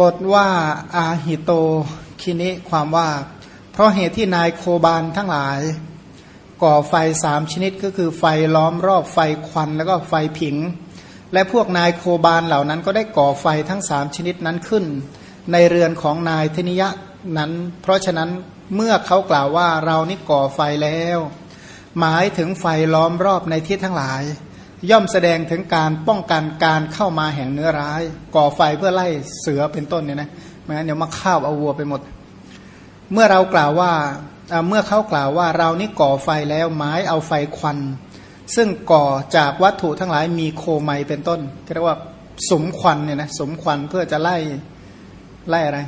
บทว่าอาหิโตคินิความว่า เพราะเหตุที่นายโคบานทั้งหลาย ก่อไฟสามชนิดก็คือไฟล้อมรอบไฟควันแล้วก็ไฟผิง และพวกนายโคบานเหล่านั้นก็ได้ก่อไฟทั้งสามชนิดนั้นขึ้น ในเรือนของนายธนิยะนั้น เพราะฉะนั้นเมื่อเขากล่าวว่าเรานี่ก่อไฟแล้ว หมายถึงไฟล้อมรอบในที่ทั้งหลาย ย่อมแสดงถึงการป้องกันการเข้ามาแห่งเนื้อร้าย ก่อไฟเพื่อไล่เสือเป็นต้นเนี่ยนะไม่งั้นเดี๋ยวมาข้าวเอาวัวไปหมด เมื่อเรากล่าวว่าเมื่อเขากล่าวว่าเรานี่ก่อไฟแล้วไม้เอาไฟควัน ซึ่งก่อจากวัตถุทั้งหลายมีโคไมเป็นต้นเรียกว่าสมควันเนี่ยนะสมควันเพื่อจะไล่ไล่อะไร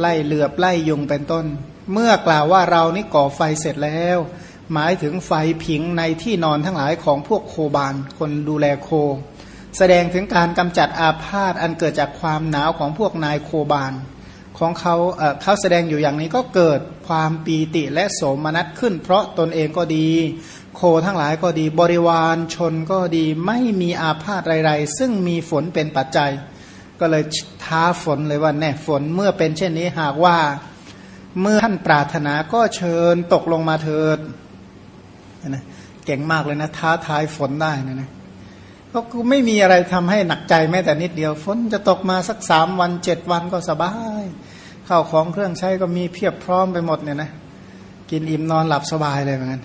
ไล่เหลือบไล่ยุงเป็นต้น เมื่อกล่าวว่าเรานี่ก่อไฟเสร็จแล้ว หมายถึงไฟผิงในที่นอนทั้งหลายของพวกโคบานคนดูแลโค แสดงถึงการกำจัดอาพาธอันเกิดจากความหนาวของพวกนายโคบานของเขาเขาแสดงอยู่อย่างนี้ก็เกิดความปีติและโสมนัสขึ้น เพราะตนเองก็ดี โคทั้งหลายก็ดี บริวารชนก็ดีไม่มีอาพาธไรๆ ซึ่งมีฝนเป็นปัจจัย ก็เลยท้าฝนเลยว่าแน่ฝนเมื่อเป็นเช่นนี้หากว่า เมื่อท่านปรารถนาก็เชิญตกลงมาเถิด นะเก่งมากเลยนะ ท้าทายฝนได้นะนะก็ไม่มีอะไรทำให้หนักใจแม้แต่นิดเดียว ฝนจะตกมาสักสามวันเจ็ดวันก็สบายข้าวของเครื่องใช้ก็มีเพียบพร้อมไปหมดเนี่ยนะกินอิ่มนอนหลับสบายเลยเหมือนกัน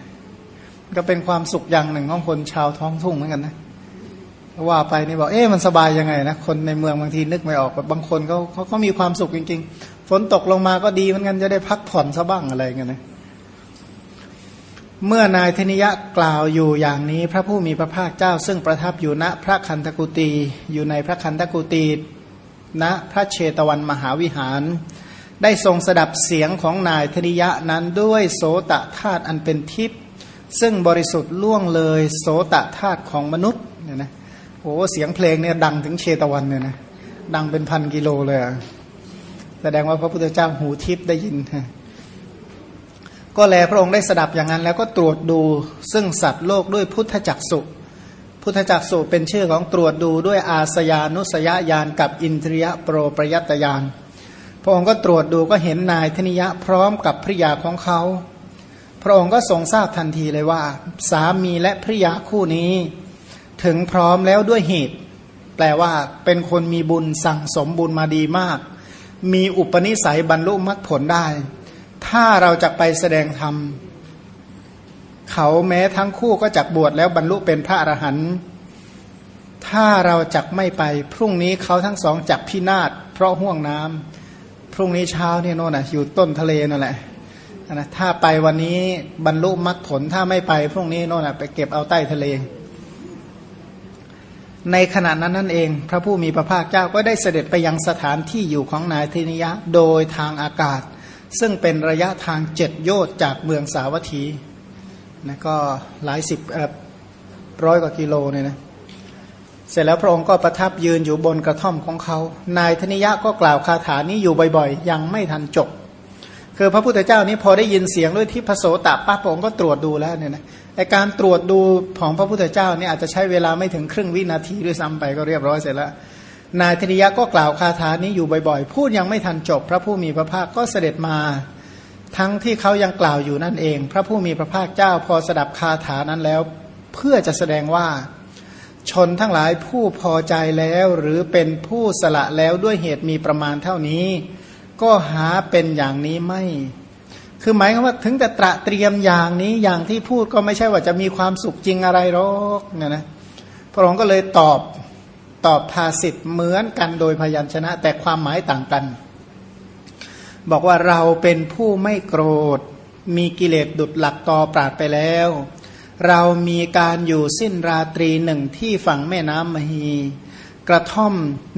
ก็เป็นความสุขอย่างหนึ่งของคนชาวท้องทุ่งเหมือนกันนะว่าไปนี่บอกเอ๊ะมันสบายยังไงนะคนในเมืองบางทีนึกไม่ออกบางคนเขาเขาก็มีความสุขจริง ๆ ฝนตกลงมาก็ดีเหมือนกันจะได้พักผ่อนซะบ้างอะไรเงี้ยนะ เมื่อนายธนิยะกล่าวอยู่อย่างนี้ พระผู้มีพระภาคเจ้า ซึ่งประทับอยู่ณพระคันธกุตีอยู่ในพระคันธกุตีณพระเชตวันมหาวิหาร ได้ทรงสดับเสียงของนายธนิยะนั้นด้วยโสตธาตุอันเป็นทิพย์ซึ่งบริสุทธิ์ล่วงเลยโสตธาตุของมนุษย์เนี่ยนะโอ้เสียงเพลงเนี่ยดังถึงเชตวันเนี่ยนะดังเป็นพันกิโลเลยแสดงว่าพระพุทธเจ้าหูทิพย์ได้ยิน ก็แลพระองค์ได้สดับอย่างนั้น แล้วก็ตรวจดูซึ่งสัตว์โลกด้วยพุทธจักสุพุทธจักสุเป็นชื่อของตรวจดูด้วยอาสยานุสยญาณกับอินทรียโปรประยัตยานพระองค์ก็ตรวจดูก็เห็นนายธนิยะพร้อมกับภริยาของเขา พระองค์ก็ทรงทราบทันทีเลยว่า สามีและภริยาคู่นี้ ถึงพร้อมแล้วด้วยเหตุ แปลว่าเป็นคนมีบุญสั่งสมบุญมาดีมาก มีอุปนิสัยบรรลุมรรคผลได้ ถ้าเราจะไปแสดงธรรมเขาแม้ทั้งคู่ก็จักบวชแล้วบรรลุเป็นพระอรหันต์ถ้าเราจักไม่ไป พรุ่งนี้เขาทั้งสองจักพินาศเพราะห่วงน้ำพรุ่งนี้เช้าเนี่ยโน่นนะอยู่ต้นทะเลนั่นแหละนะถ้าไปวันนี้บรรลุมรรคผลถ้าไม่ไป พรุ่งนี้โน่นนะไปเก็บเอาใต้ทะเล ในขณะนั้นนั่นเอง พระผู้มีพระภาคเจ้าก็ได้เสด็จไปยังสถานที่อยู่ของนายเทนิยะ โดยทางอากาศ ซึ่งเป็นระยะทางเจ็ดโยชน์จากเมืองสาวัตถีนะก็หลายสิบร้อยกว่ากิโลเนี่ยนะเสร็จแล้วพระองค์ก็ประทับยืนอยู่บนกระท่อมของเขา นายธนิยะก็กล่าวคาถานี้อยู่บ่อยๆ ยังไม่ทันจบ คือพระพุทธเจ้านี้พอได้ยินเสียงด้วยที่พระโสตป้าพระองค์ก็ตรวจดูแล้วเนี่ยนะไอการตรวจดูของพระพุทธเจ้านี่อาจจะใช้เวลาไม่ถึงครึ่งวินาทีด้วยซ้ำไปก็เรียบร้อยเสร็จแล้ว นายธนิยะก็กล่าวคาถานี้อยู่บ่อยๆ พูดยังไม่ทันจบ พระผู้มีพระภาคก็เสด็จมา ทั้งที่เขายังกล่าวอยู่นั่นเอง พระผู้มีพระภาคเจ้าพอสดับคาถานั้นแล้ว เพื่อจะแสดงว่า ชนทั้งหลายผู้พอใจแล้วหรือเป็นผู้สละแล้วด้วยเหตุมีประมาณเท่านี้ ก็หาเป็นอย่างนี้ไม่ คือหมายความว่าถึงแต่ตระเตรียมอย่างนี้อย่างที่พูดก็ไม่ใช่ว่าจะมีความสุขจริงอะไรหรอกเนี่ยนะพระองค์ก็เลยตอบ ตอบภาสิทธ์เหมือนกันโดยพยัญชนะ แต่ความหมายต่างกัน บอกว่าเราเป็นผู้ไม่โกรธ มีกิเลสดุดหลักตอปราดไปแล้ว เรามีการอยู่สิ้นราตรีหนึ่งที่ฝั่งแม่น้ำมหี กระท่อม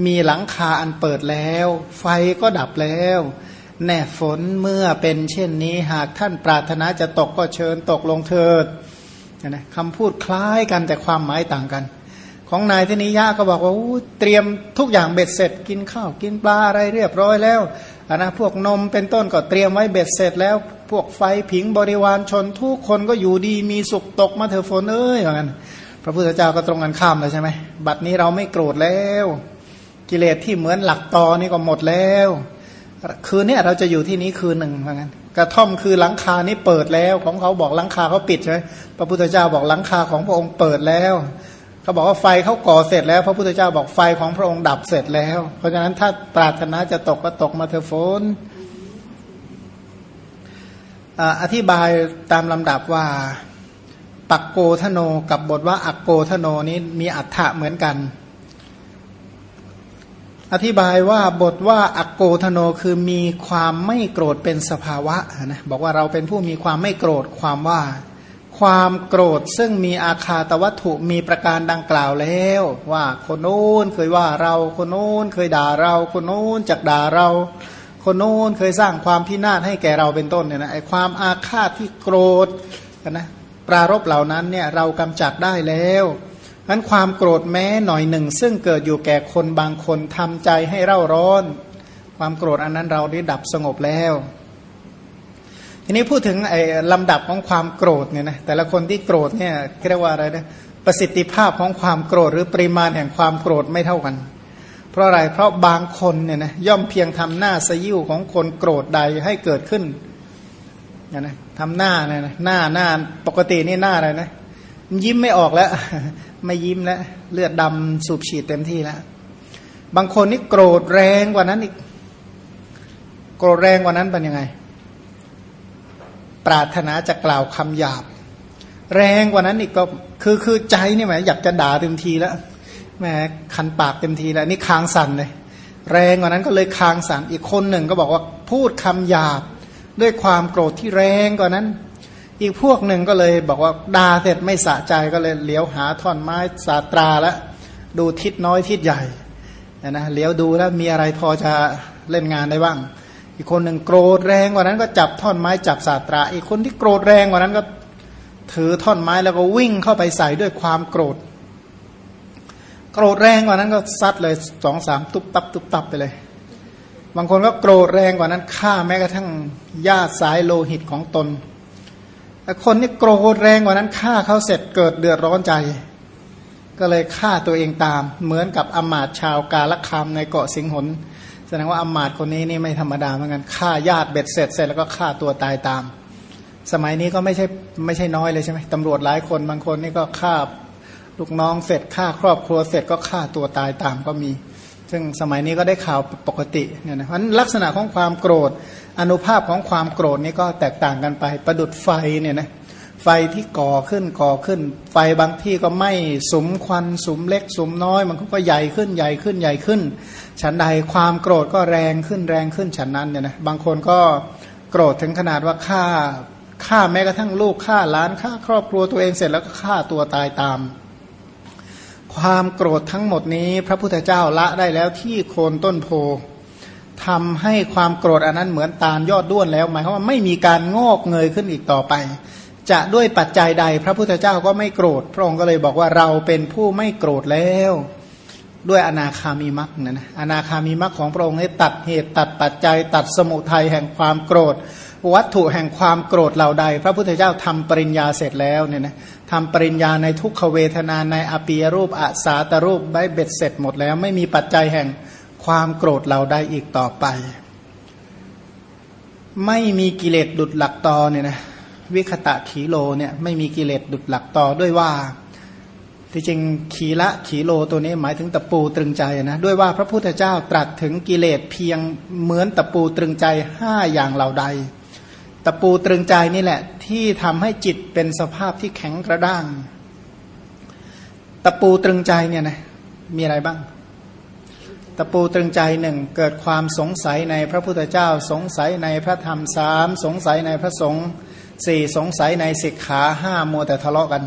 มีหลังคาอันเปิดแล้ว ไฟก็ดับแล้วแน่ฝนเมื่อเป็นเช่นนี้หากท่านปรารถนาจะตกก็เชิญตกลงเถิดนะคำพูดคล้ายกันแต่ความหมายต่างกัน ของนายธนิยะก็บอกว่าเตรียมทุกอย่างเบ็ดเสร็จ กินข้าวกินปลาอะไรเรียบร้อยแล้วนะพวกนมเป็นต้นก็เตรียมไว้เบ็ดเสร็จแล้ว พวกไฟผิงบริวารชนทุกคนก็อยู่ดีมีสุขตกมาเถอะฝนเอ้ยเหมือนกันพระพุทธเจ้าก็ตรงกันข้ามเลยใช่ไหมบัดนี้เราไม่โกรธแล้ว กิเลสที่เหมือนหลักตอนี่ก็หมดแล้ว คืนนี้เราจะอยู่ที่นี้คืนหนึ่งเหมือนกันกระท่อมคือหลังคานี้เปิดแล้ว ของเขาบอกหลังคาเขาปิดใช่ไหมพระพุทธเจ้าบอกหลังคาของพระองค์เปิดแล้ว เขาบอกว่าไฟเขาก่อเสร็จแล้ว พระพุทธเจ้าบอกไฟของพระองค์ดับเสร็จแล้ว เพราะฉะนั้นถ้าปรารถนาจะตกก็ตกมาเถอะฝนอธิบายตามลำดับว่าปักโกทโนกับบทว่าอักโกทโนนี้มีอัฏฐะเหมือนกัน อธิบายว่าบทว่าอักโกทโนคือมีความไม่โกรธเป็นสภาวะนะบอกว่าเราเป็นผู้มีความไม่โกรธความว่า ความโกรธซึ่งมีอาคาตวัตถุมีประการดังกล่าวแล้ว ว่าคนโน้นเคยว่าเราคนโน้นเคยด่าเราคนโน้นจักด่าเรา คนโน้นเคยสร้างความพินาศให้แก่เราเป็นต้นเนี่ยนะไอความอาฆาตที่โกรธนะปรารบเหล่านั้นเนี่ยเรากำจัดได้แล้วนั้นความโกรธแม้หน่อยหนึ่ง ซึ่งเกิดอยู่แก่คนบางคนทำใจให้เร่าร้อน ความโกรธอันนั้นเราได้ดับสงบแล้ว ทีนี้พูดถึงไอ้ลำดับของความโกรธเนี่ยนะแต่ละคนที่โกรธเนี่ยเรียกว่าอะไรนะประสิทธิภาพของความโกรธหรือปริมาณแห่งความโกรธไม่เท่ากัน เพราะอะไรเพราะบางคนเนี่ยนะย่อมเพียงทำหน้าสยิวของคนโกรธใดให้เกิดขึ้นนะทำหน้าเนี่ยนะหน้าหน้าปกตินี่หน้าอะไรนะยิ้มไม่ออกแล้ว ไม่ยิ้มแล้วเลือดดำสูบฉีดเต็มที่แล้วบางคนนี่โกรธแรงกว่านั้นอีกโกรธแรงกว่านั้นเป็นยังไง ปรารถนาจะกล่าวคำหยาบ แรงกว่านั้นอีกก็คือคือใจนี่หมอยากจะด่าเต็มทีแล้วแหมคันปากเต็มทีแล้วนี่คางสั่นเลย แรงกว่านั้นก็เลยคางสั่นอีกคนหนึ่งก็บอกว่าพูดคำหยาบ ด้วยความโกรธที่แรงกว่านั้น อีกพวกหนึ่งก็เลยบอกว่าด่าเสร็จไม่สะใจก็เลยเลี้ยวหาท่อนไม้สาตราแล้วดูทิศน้อยทิศใหญ่นะเลี้ยวดูแล้วมีอะไรพอจะเล่นงานได้บ้าง อีกคนหนึ่งโกรธแรงกว่านั้นก็จับท่อนไม้จับสาตรา อีกคนที่โกรธแรงกว่านั้นก็ถือท่อนไม้แล้วก็วิ่งเข้าไปใส่ด้วยความโกรธ โกรธแรงกว่านั้นก็ซัดเลยสองสามตุบตับตุบตับไปเลย บางคนก็โกรธแรงกว่านั้นฆ่าแม้กระทั่งญาติสายโลหิตของตนแต่คนที่โกรธแรงกว่านั้นฆ่าเขาเสร็จเกิดเดือดร้อนใจ ก็เลยฆ่าตัวเองตาม เหมือนกับอมาตชาวกาลคามในเกาะสิงหน ดงว่าอมาตคนนี้นี่ไม่ธรรมดาเหมือนกันฆ่าญาติเบ็ดเสร็จเสร็จแล้วก็ฆ่าตัวตายตาม สมัยนี้ก็ไม่ใช่ไม่ใช่น้อยเลยใช่ไหมตำรวจหลายคนบางคนนี่ก็ฆ่าลูกน้องเสร็จฆ่าครอบครัวเสร็จก็ฆ่าตัวตายตามก็มี ซึ่งสมัยนี้ก็ได้ข่าวปกติเนี่ยนะเพราะลักษณะของความโกรธอนุภาพของความโกรธนี่ก็แตกต่างกันไปประดุดไฟเนี่ยนะ ไฟที่ก่อขึ้นก่อขึ้น ไฟบางที่ก็ไหม้สมควันสมเล็กสมน้อย มันก็ใหญ่ขึ้นใหญ่ขึ้นใหญ่ขึ้น ฉันใดความโกรธก็แรงขึ้นแรงขึ้นฉันนั้นเนี่ยนะบางคนก็โกรธถึงขนาดว่าฆ่าฆ่าแม้กระทั่งลูกฆ่าล้านฆ่าครอบครัวตัวเองเสร็จแล้วก็ฆ่าตัวตายตาม ความโกรธทั้งหมดนี้ พระพุทธเจ้าละได้แล้วที่โคนต้นโพทำให้ความโกรธอันนั้นเหมือนตาลยอดด้วนแล้ว หมายความว่าไม่มีการงอกเงยขึ้นอีกต่อไป จะด้วยปัจจัยใด พระพุทธเจ้าก็ไม่โกรธ พระองค์ก็เลยบอกว่าเราเป็นผู้ไม่โกรธแล้ว ด้วยอนาคามีมักนะนะอนาคามีมักของพระองค์ให้ตัดเหตุตัดปัจจัย ตัดสมุทัยแห่งความโกรธ วัตถุแห่งความโกรธเหล่าใด พระพุทธเจ้าทำปริญญาเสร็จแล้วเนี่ยนะทำปริญญาในทุกขเวทนาในอปิยรูปอสาตรูปไปเบ็ดเสร็จหมดแล้ว ไม่มีปัจจัยแห่งความโกรธเราได้อีกต่อไป ไม่มีกิเลสดุจหลักตอเนี่ยนะ วิคตะขีโลเนี่ยไม่มีกิเลสดุจหลักตอด้วยว่าที่จริงขีละขีโลตัวนี้หมายถึงตะปูตรึงใจนะด้วยว่าพระพุทธเจ้าตรัสถึงกิเลสเพียงเหมือนตะปูตรึงใจห้าอย่างเหล่าใด ตะปูตรึงใจนี่แหละ ที่ทำให้จิตเป็นสภาพที่แข็งกระด้าง ตะปูตรึงใจเนี่ยนะมีอะไรบ้าง ตะปูตรึงใจหนึ่งเกิดความสงสัยในพระพุทธเจ้า สงสัยในพระธรรมสามสงสัยในพระสงฆ์ สี่สงสัยในสิกขาห้ามัวแต่ทะเลาะกัน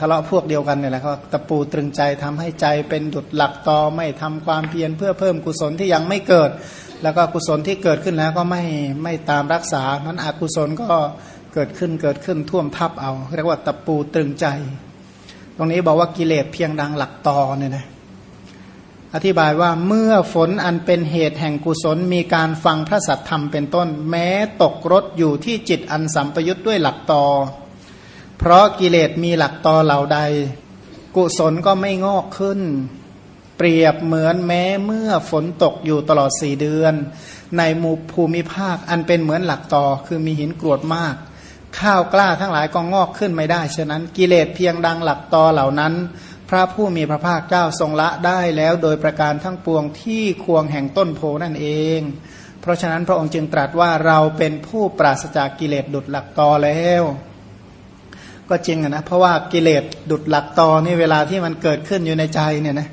ทะเลาะพวกเดียวกันเนี่ยแหละเขาตะปูตรึงใจทำให้ใจเป็นดุดหลักตอไม่ทำความเพียรเพื่อเพิ่มกุศลที่ยังไม่เกิด แล้วก็กุศลที่เกิดขึ้นแล้วก็ไม่ไม่ตามรักษานั้นอกุศลก็เกิดขึ้นเกิดขึ้นท่วมทับเอาเรียกว่าตะปูตรึงใจ ตรงนี้บอกว่ากิเลสเพียงดังหลักตอเนี่ยนะ อธิบายว่าเมื่อฝนอันเป็นเหตุแห่งกุศลมีการฟังพระสัทธรรมเป็นต้น แม้ตกรถอยู่ที่จิตอันสัมปยุทธ์ด้วยหลักตอ เพราะกิเลสมีหลักตอเหล่าใด กุศลก็ไม่งอกขึ้น เปรียบเหมือนแม้เมื่อฝนตกอยู่ตลอดสี่เดือน ในมูภูมิภาคอันเป็นเหมือนหลักต่อคือมีหินกรวดมาก ข้าวกล้าทั้งหลายก็งอกขึ้นไม่ได้ ฉะนั้นกิเลสเพียงดังหลักต่อเหล่านั้น พระผู้มีพระภาคเจ้าทรงละได้แล้วโดยประการทั้งปวงที่ควงแห่งต้นโพนั่นเอง เพราะฉะนั้นพระองค์จึงตรัสว่าเราเป็นผู้ปราศจากกิเลสดุดหลักตอแล้ว ก็จริงนะเพราะว่ากิเลสดุดหลักตอนี่เวลาที่มันเกิดขึ้นอยู่ในใจเนี่ยนะ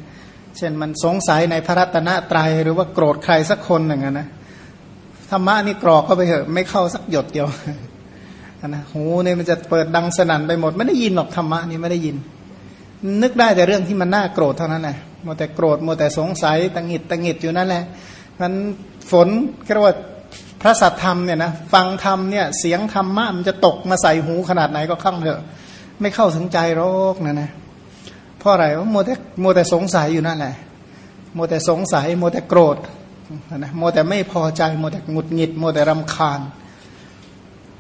เช่นมันสงสัยในพระรัตนตรัยหรือว่าโกรธใครสักคนหนึ่งนะธรรมะนี่กรอกก็ไปเถอะไม่เข้าสักหยดเดียวนะหูเนี่ยมันจะเปิดดังสนั่นไปหมด ไม่ได้ยินหรอกธรรมะนี่ไม่ได้ยิน นึกได้แต่เรื่องที่มันน่าโกรธเท่านั้นแหละมัวแต่โกรธมัวแต่สงสัยตังหิดตังหิดอยู่นั่นแหละมันฝนก็เรียกว่าพระสัทธรรมเนี่ยนะฟังธรรมเนี่ยเสียงธรรมะมันจะตกมาใส่หูขนาดไหนก็ข้างเถอะ ไม่เข้าถึงใจโรคนะนะเพราะอะไรว่าโมแต่โมแต่สงสัยอยู่นั่นแหละโมแต่สงสัยโมแต่โกรธนะโมแต่ไม่พอใจโมแต่หงุดหงิดโมแต่รำคาญ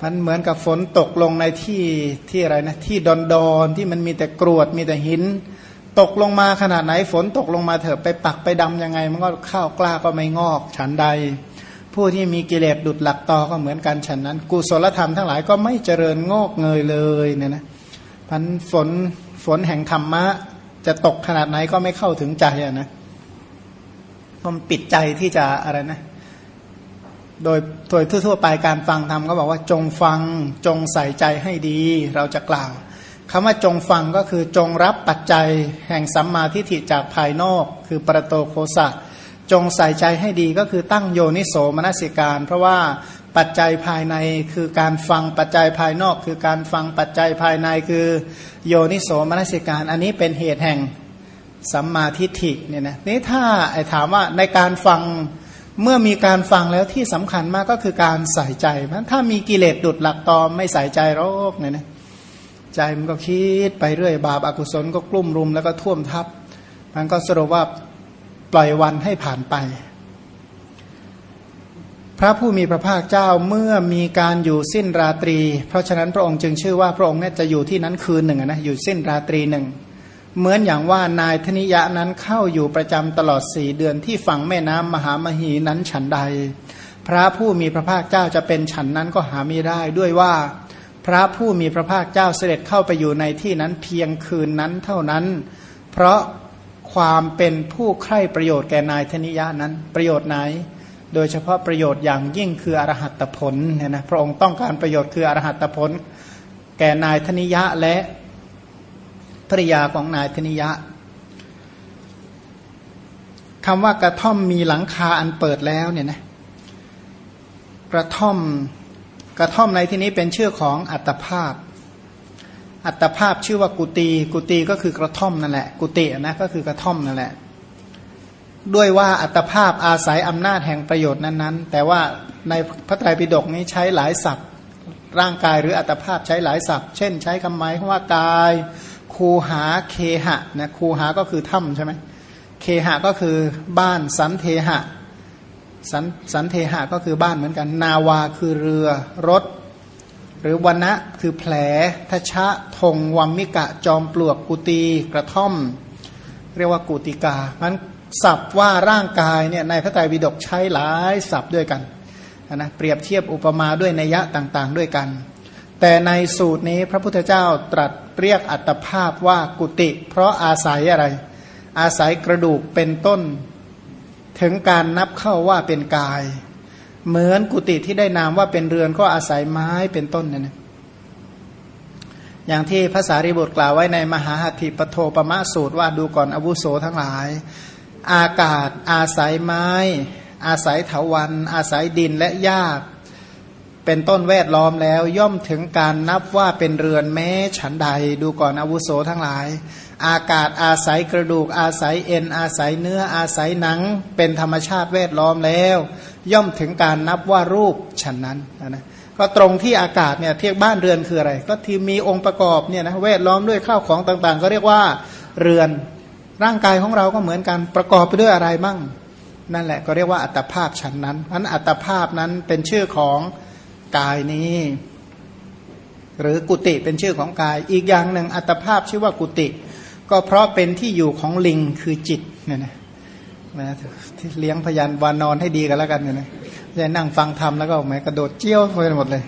มันเหมือนกับฝนตกลงในที่ที่อะไรนะที่ดอนดอนที่มันมีแต่กรวดมีแต่หิน ตกลงมาขนาดไหนฝนตกลงมาเถอะไปปักไปดำยังไง มันก็ข้าวกล้าก็ไม่งอก ฉันใด ผู้ที่มีกิเลสดุดหลักตอก็เหมือนกันฉันนั้น กุศลธรรมทั้งหลายก็ไม่เจริญงอกเงยเลยเนี่ยนะพันฝนฝนแห่งธรรมะ จะตกขนาดไหนก็ไม่เข้าถึงใจอะนะมันปิดใจที่จะอะไรนะ โดยโดยทั่วๆไปการฟังธรรมก็บอกว่าจงฟังจงใส่ใจให้ดี เราจะกล่าวคำว่าจงฟังก็คือจงรับปัจจัยแห่งสัมมาทิฏฐิจากภายนอก คือประโตโคสะจงใส่ใจให้ดีก็คือตั้งโยนิโสมนสิการ เพราะว่าปัจจัยภายในคือการฟังปัจจัยภายนอก คือการฟังปัจจัยภายในคือโยนิโสมนสิการ อันนี้เป็นเหตุแห่งสัมมาทิฏฐิเนี่ยนะนี่ถ้าไอ้ถามว่าในการฟัง เมื่อมีการฟังแล้วที่สำคัญมากก็คือการใส่ใจมันถ้ามีกิเลสดุดหลักตอมไม่ใส่ใจโรคเนี่ยนะใจมันก็คิดไปเรื่อยบาปอากุศลก็กลุ่มรุมแล้วก็ท่วมทับ มันก็สรุปว่าปล่อยวันให้ผ่านไป พระผู้มีพระภาคเจ้าเมื่อมีการอยู่สิ้นราตรี เพราะฉะนั้นพระองค์จึงชื่อว่าพระองค์เนี่ยจะอยู่ที่นั้นคืนหนึ่งนะอยู่สิ้นราตรีหนึ่ง เหมือนอย่างว่านายธนิยะนั้นเข้าอยู่ประจำตลอดสี่เดือนที่ฝั่งแม่น้ำมหามหีนั้นฉันใด พระผู้มีพระภาคเจ้าจะเป็นฉันนั้นก็หาไม่ได้ด้วยว่าพระผู้มีพระภาคเจ้าเสด็จเข้าไปอยู่ในที่นั้นเพียงคืนนั้นเท่านั้น เพราะความเป็นผู้ใคร่ประโยชน์แก่นายธนิยะนั้นประโยชน์ไหน โดยเฉพาะประโยชน์อย่างยิ่งคืออรหัตผลเนี่ยนะพระองค์ต้องการประโยชน์คืออรหัตผล แก่นายธนิยะและ ภริยาของนายธนิยะคำว่ากระท่อมมีหลังคาอันเปิดแล้วเนี่ยนะกระท่อมกระท่อมในที่นี้เป็นชื่อของอัตภาพ อัตภาพชื่อว่ากุตีกุตีก็คือกระท่อมนั่นแหละกุตินะก็คือกระท่อมนั่นแหละ ด้วยว่าอัตภาพอาศัยอำนาจแห่งประโยชน์นั้นๆ แต่ว่าในพระไตรปิฎกนี้ใช้หลายศัพท์ ร่างกายหรืออัตภาพใช้หลายศัพท์ เช่น ใช้คำหมายว่ากาย คูหาเคหะนะคูหาก็คือถ้ำใช่ไหมเคหะก็คือบ้านสันเทหะสันสันเทหะก็คือบ้านเหมือนกัน นาวาคือเรือรถ หรือวันนะคือแผลทชะทงวัมมิกะจอมปลวกกุตีกระท่อม เรียกว่ากุติกามันศัพท์ว่าร่างกายเนี่ยในพระไตรปิฎกใช้หลายศัพท์ด้วยกันนะเปรียบเทียบอุปมาด้วยนัยยะต่างๆ ด้วยกัน แต่ในสูตรนี้พระพุทธเจ้าตรัสเรียกอัตภาพว่ากุติ เพราะอาศัยอะไร อาศัยกระดูกเป็นต้น ถึงการนับเข้าว่าเป็นกาย เหมือนกุฏิที่ได้นามว่าเป็นเรือนก็อาศัยไม้เป็นต้นเนี่ยนะอย่างที่ภาษาริบุตรกล่าวไว้ในมหาหัตถิปโทปมะสูตรว่าดูก่อนอวุโสทั้งหลาย อากาศ อาศัยไม้ อาศัยเถาวัน อาศัยดินและหญ้า เป็นต้นแวดล้อมแล้วย่อมถึงการนับว่าเป็นเรือนแม้ฉันใดดูก่อนอาวุโสทั้งหลาย อากาศอาศัยกระดูกอาศัยเอ็นอาศัยเนื้ออาศัยหนัง เป็นธรรมชาติแวดล้อมแล้ว ย่อมถึงการนับว่ารูปฉันนั้นนะก็ตรงที่อากาศเนี่ยเทียบบ้านเรือนคืออะไร ก็ที่มีองค์ประกอบเนี่ยนะแวดล้อมด้วยข้าวของต่างๆ ก็เรียกว่าเรือนร่างกายของเราก็เหมือนกันประกอบไปด้วยอะไรบ้างนั่นแหละก็เรียกว่าอัตภาพฉันนั้นนั้นอัตภาพนั้นเป็นชื่อของ กายนี้ หรือกุติเป็นชื่อของกาย อีกอย่างหนึ่งอัตภาพชื่อว่ากุติก็เพราะเป็นที่อยู่ของลิงคือจิตเนี่ยนะนะที่เลี้ยงพยานวานอนให้ดีกันแล้วกันเนี่ยนะจะนั่งฟังธรรมแล้วก็แหมกระโดดเจี้ยวไปหมดเลย